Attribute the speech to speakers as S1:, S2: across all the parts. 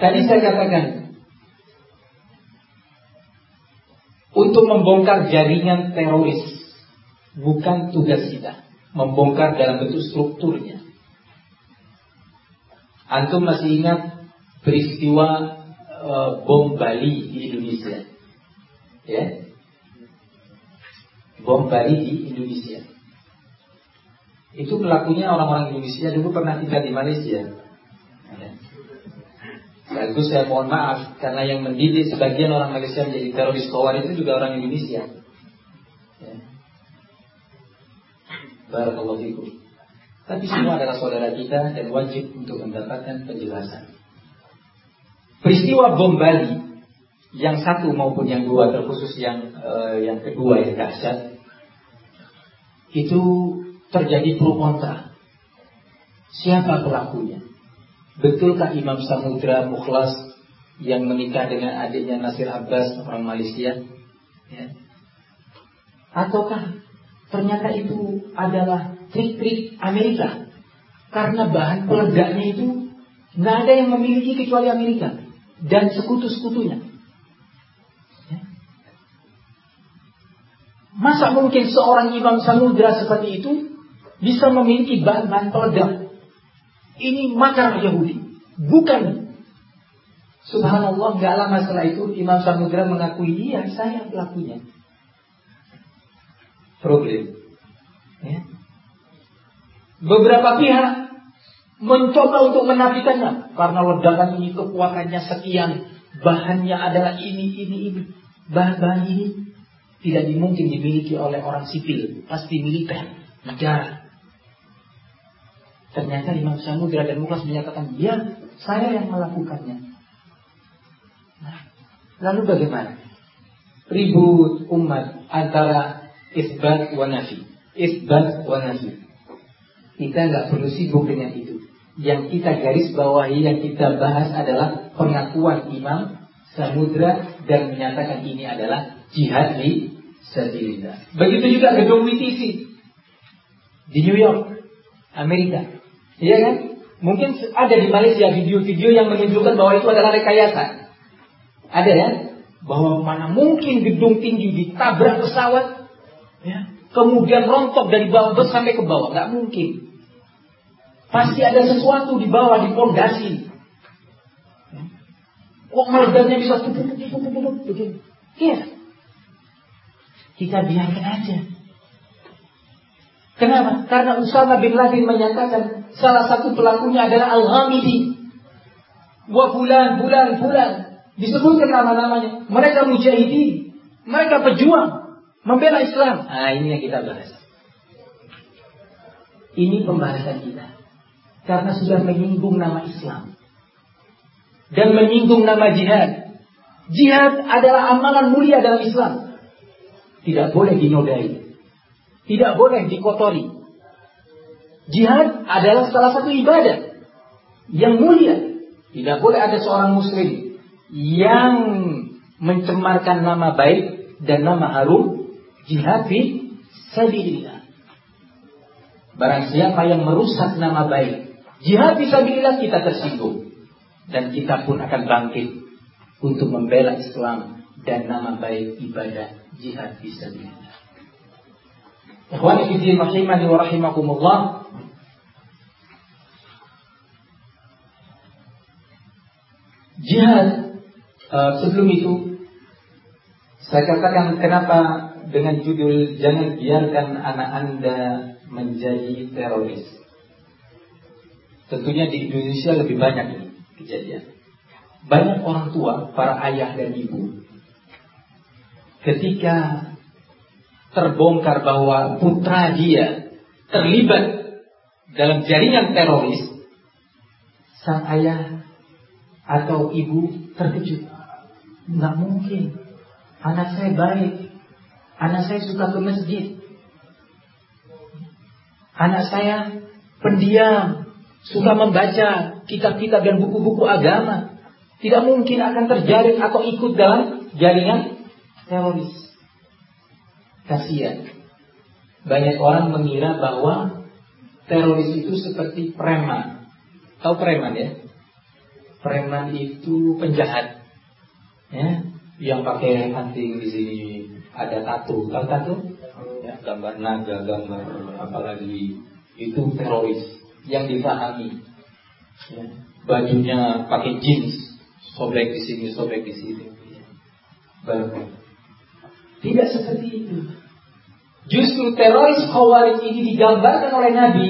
S1: Tadi saya katakan untuk membongkar jaringan teroris bukan tugas kita, membongkar dalam bentuk strukturnya. Antum masih ingat peristiwa uh, bom Bali di Indonesia? Ya, bom Bali di Indonesia. Itu pelakunya orang-orang Indonesia dulu pernah tinggal di Malaysia. Ya. Lalu saya mohon maaf karena yang mendidik sebagian orang Malaysia menjadi teroris kawar itu juga orang Indonesia. Ya. Barakallahu fikum. Tapi semua adalah saudara kita dan wajib untuk mendapatkan penjelasan. Peristiwa bom Bali yang satu maupun yang dua terkhusus yang uh, yang kedua yang dahsyat itu terjadi pro kontra. Siapa pelakunya? Betulkah Imam Samudra Mukhlas yang menikah dengan adiknya Nasir Abbas orang Malaysia? Ya. Ataukah ternyata itu adalah trik-trik Amerika? Karena bahan peledaknya itu nggak ada yang memiliki kecuali Amerika dan sekutu-sekutunya. Masa mungkin seorang imam samudra seperti itu bisa memiliki bahan-bahan peledak? Ini makar Yahudi. Bukan. Subhanallah, gak lama setelah itu Imam Samudra mengakui, iya saya pelakunya. Problem. Ya. Beberapa pihak mencoba untuk menafikannya karena ledakan ini kekuatannya sekian, bahannya adalah ini, ini, ini, bahan-bahan ini tidak dimungkin dimiliki oleh orang sipil, pasti militer, negara. Ternyata Imam Samudra dan Mukas menyatakan, ya saya yang melakukannya. Nah, lalu bagaimana? Ribut umat antara isbat wa nafi. Isbat wa nafi. Kita nggak perlu sibuk dengan itu. Yang kita garis bawahi, yang kita bahas adalah pengakuan Imam Samudra dan menyatakan ini adalah jihad di sabilillah. Begitu juga gedung WTC di New York, Amerika. Iya kan? Mungkin ada di Malaysia video-video yang menunjukkan bahwa itu adalah rekayasa. Ada ya? Bahwa mana mungkin gedung tinggi ditabrak pesawat, ya, kemudian rontok dari bawah sampai ke bawah, nggak mungkin. Pasti ada sesuatu di bawah di pondasi. Ya. Kok meledaknya bisa begini? Iya. Kita biarkan aja. Kenapa? Karena Usama bin Laden menyatakan salah satu pelakunya adalah Al-Ghamidi. Wa bulan, bulan, bulan. Disebutkan nama-namanya. Mereka mujahidin. Mereka pejuang. Membela Islam. Nah ini yang kita bahas. Ini pembahasan kita. Karena sudah menyinggung nama Islam. Dan menyinggung nama jihad. Jihad adalah amalan mulia dalam Islam. Tidak boleh dinodai. Tidak boleh dikotori. Jihad adalah salah satu ibadah yang mulia. Tidak boleh ada seorang muslim yang mencemarkan nama baik dan nama harum jihad fi sabilillah. Barang siapa yang merusak nama baik jihad fi sabilillah kita tersinggung dan kita pun akan bangkit untuk membela Islam dan nama baik ibadah jihad fisabilillah. Ikhwani fiddin rahimani wa rahimakumullah. Jihad uh, sebelum itu saya katakan kenapa dengan judul jangan biarkan anak Anda menjadi teroris. Tentunya di Indonesia lebih banyak ini kejadian. Banyak orang tua, para ayah dan ibu ketika terbongkar bahwa putra dia terlibat dalam jaringan teroris, sang ayah atau ibu terkejut. Nggak mungkin. Anak saya baik. Anak saya suka ke masjid. Anak saya pendiam. Suka membaca kitab-kitab dan buku-buku agama. Tidak mungkin akan terjaring atau ikut dalam jaringan teroris. Kasihan. Banyak orang mengira bahwa teroris itu seperti preman. Tahu preman ya? preman itu penjahat. Ya, yang pakai anting di sini ada tato, tahu tato? Ya, gambar naga, gambar apalagi itu teroris yang dipahami. Ya, bajunya pakai jeans, sobek di sini, sobek di sini. Baru. Tidak seperti itu. Justru teroris khawarij ini digambarkan oleh Nabi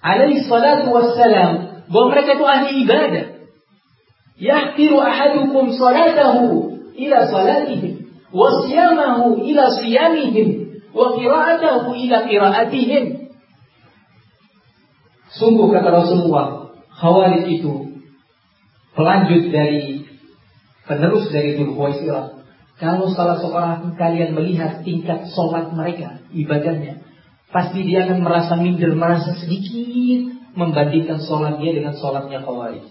S1: alaihi salatu wassalam bahwa mereka itu ahli ibadah. Yahtiru ahadukum salatahu ila salatihim wa siyamahu ila siyamihim wa qira'atahu ila qira'atihim. Sungguh kata Rasulullah, Khawarij itu pelanjut dari penerus dari Dhul Kalau salah seorang kalian melihat tingkat sholat mereka, ibadahnya, pasti dia akan merasa minder, merasa sedikit membandingkan sholat dia dengan sholatnya Khawarij.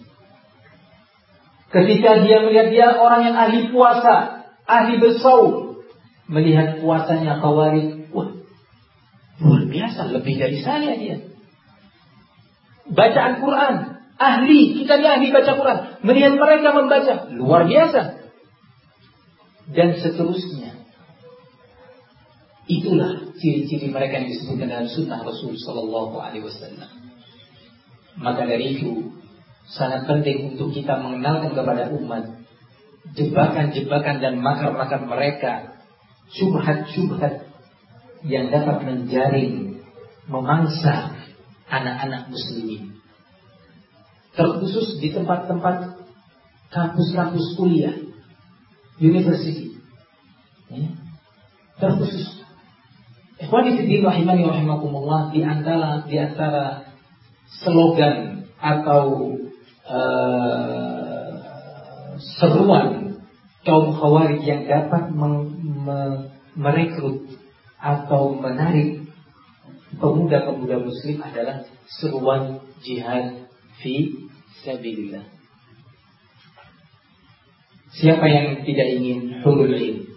S1: Ketika dia melihat dia orang yang ahli puasa, ahli bersaum, melihat puasanya Khawarij, wah, luar biasa, lebih dari saya dia. Bacaan Quran, ahli, kita ini ahli baca Quran. Melihat mereka membaca, luar biasa. Dan seterusnya. Itulah ciri-ciri mereka yang disebutkan dalam sunnah Rasul Sallallahu Alaihi Wasallam. Maka dari itu sangat penting untuk kita mengenalkan kepada umat jebakan-jebakan dan makar-makar mereka, subhat-subhat yang dapat menjaring, memangsa anak-anak muslimin terkhusus di tempat-tempat kampus-kampus kuliah, university. Ya. Terkhusus. Ikhwani fiddin rahimani rahimakumullah di antara di antara slogan atau uh, seruan kaum khawarij yang dapat merekrut atau menarik pemuda-pemuda muslim adalah seruan jihad fi sabilillah. Siapa yang tidak ingin hulul ilm?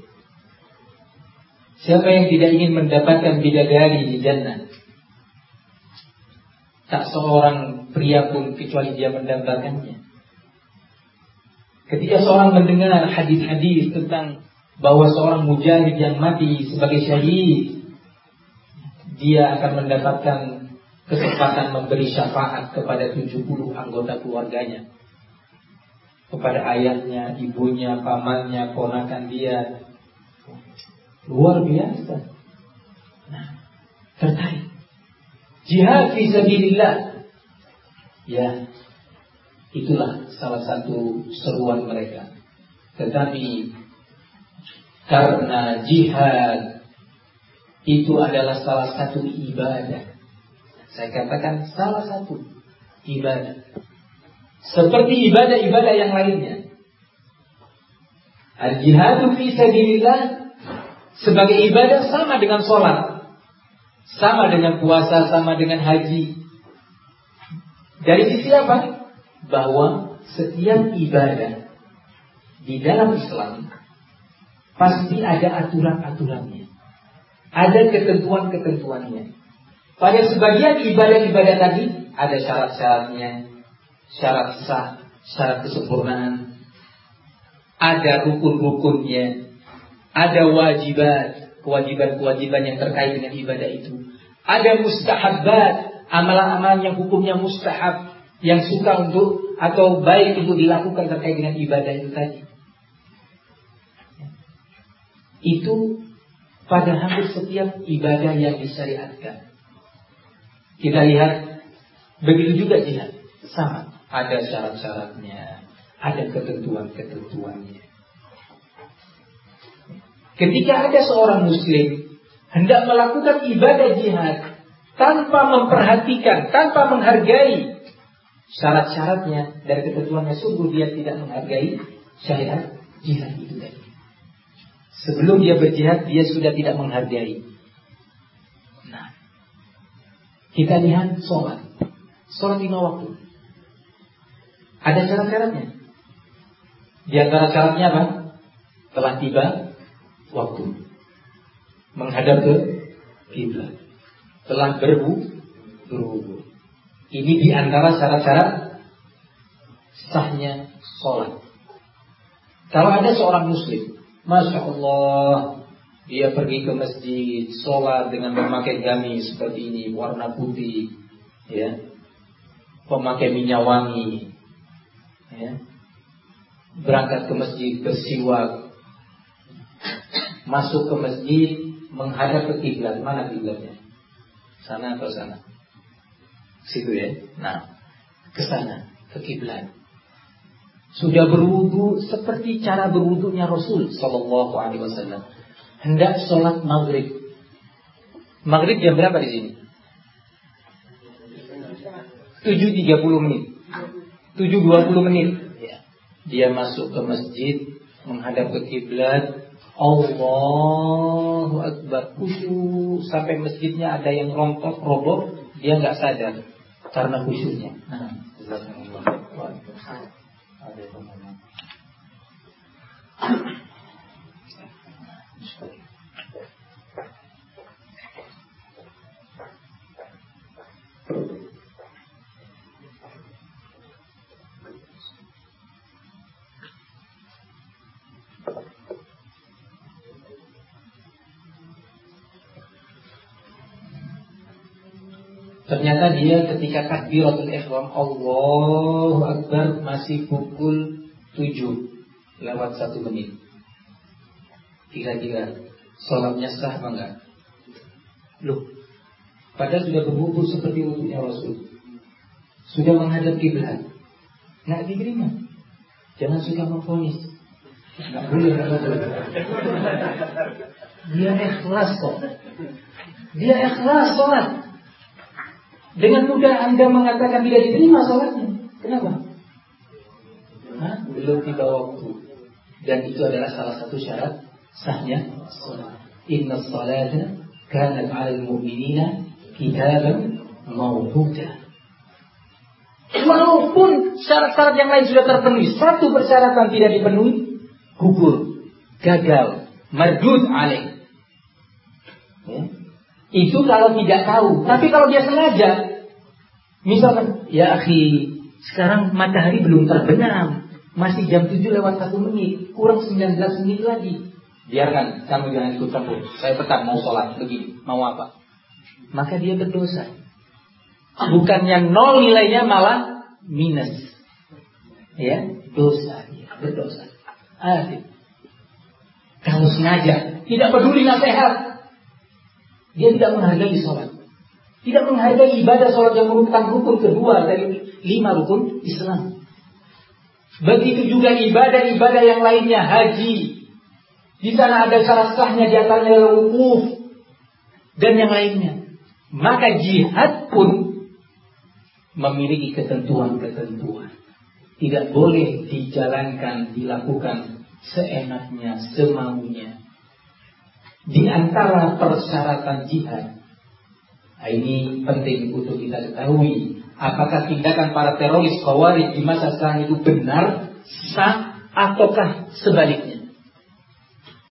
S1: Siapa yang tidak ingin mendapatkan bidadari di jannah? Tak seorang pria pun kecuali dia mendapatkannya. Ketika seorang mendengar hadis-hadis tentang bahwa seorang mujahid yang mati sebagai syahid, dia akan mendapatkan kesempatan memberi syafaat kepada 70 anggota keluarganya. Kepada ayahnya, ibunya, pamannya, ponakan dia. Luar biasa. Nah, tertarik. Jihad fi sabilillah. Ya, itulah salah satu seruan mereka. Tetapi karena jihad itu adalah salah satu ibadah saya katakan salah satu ibadah. Seperti ibadah-ibadah yang lainnya. Al-jihadu fi sabilillah sebagai ibadah sama dengan sholat. Sama dengan puasa, sama dengan haji. Dari sisi apa? Bahwa setiap ibadah di dalam Islam pasti ada aturan-aturannya. Ada ketentuan-ketentuannya. Pada sebagian ibadah-ibadah tadi ada syarat-syaratnya, syarat sah, syarat kesempurnaan, ada rukun-rukunnya, ada wajibat, kewajiban-kewajiban yang terkait dengan ibadah itu. Ada mustahabat, amalan-amalan yang hukumnya mustahab, yang suka untuk atau baik untuk dilakukan terkait dengan ibadah itu tadi. Itu pada hampir setiap ibadah yang disyariatkan. Kita lihat begitu juga jihad. Sama. Ada syarat-syaratnya. Ada ketentuan-ketentuannya. Ketika ada seorang muslim hendak melakukan ibadah jihad tanpa memperhatikan, tanpa menghargai syarat-syaratnya dan ketentuannya, sungguh dia tidak menghargai syariat jihad itu tadi. Sebelum dia berjihad, dia sudah tidak menghargai. Kita lihat sholat. Sholat lima waktu. Ada syarat-syaratnya. Di antara syaratnya apa? Telah tiba waktu. Menghadap ke kiblat. Telah berwu berwudu. Ini di antara syarat-syarat sahnya sholat. Kalau ada seorang muslim, Masya Allah, dia pergi ke masjid, sholat dengan memakai gamis seperti ini, warna putih, ya, pemakai minyak wangi, ya, berangkat ke masjid bersiwak, masuk ke masjid menghadap ke kiblat, mana kiblatnya? Sana atau sana? Situ ya. Nah, ke sana, ke kiblat. Sudah berwudu seperti cara berwudunya Rasul Sallallahu Alaihi Wasallam. Hendak sholat maghrib. Maghrib jam berapa di sini? 7.30 menit. 7.20 menit. Ya. Dia masuk ke masjid, menghadap ke kiblat, Allahu Akbar khusyuk sampai masjidnya ada yang rontok roboh dia nggak sadar karena khusyuknya. Nah, Ternyata dia ketika takbiratul ihram Allahu Akbar masih pukul 7 lewat satu menit. Kira-kira sholatnya sah apa enggak? Loh, padahal sudah berwudu seperti wudunya Rasul. Sudah menghadap kiblat. Enggak diterima. Jangan suka memfonis. Enggak boleh, enggak boleh. Dia ikhlas kok. Dia ikhlas sholat. Dengan mudah Anda mengatakan tidak diterima sholatnya. Kenapa? Hah? Belum tiba waktu. Dan itu adalah salah satu syarat sahnya sholat. Inna salata kanat al mu'minina kitaban mawbuda. Walaupun syarat-syarat yang lain sudah terpenuhi, satu persyaratan tidak dipenuhi, gugur, gagal, mardud alaih. Ya. Itu kalau tidak tahu. Tapi kalau dia sengaja, misalkan, ya akhi, sekarang matahari belum terbenam, masih jam 7 lewat 1 menit, kurang 19 menit lagi. Biarkan, kamu jangan ikut campur. Saya petang mau sholat begini, mau apa? Maka dia berdosa. Bukannya nol nilainya malah minus. Ya, dosa dia, berdosa. Adik. Kalau sengaja, tidak peduli nasihat, dia tidak menghargai sholat. Tidak menghargai ibadah sholat yang merupakan rukun kedua dari lima rukun Islam. Begitu juga ibadah-ibadah yang lainnya haji. Di sana ada syarat sahnya di antaranya wukuf dan yang lainnya. Maka jihad pun memiliki ketentuan-ketentuan. Tidak boleh dijalankan, dilakukan seenaknya, semaunya di antara persyaratan jihad. Nah, ini penting untuk kita ketahui. Apakah tindakan para teroris khawarij di masa sekarang itu benar, sah, ataukah sebaliknya?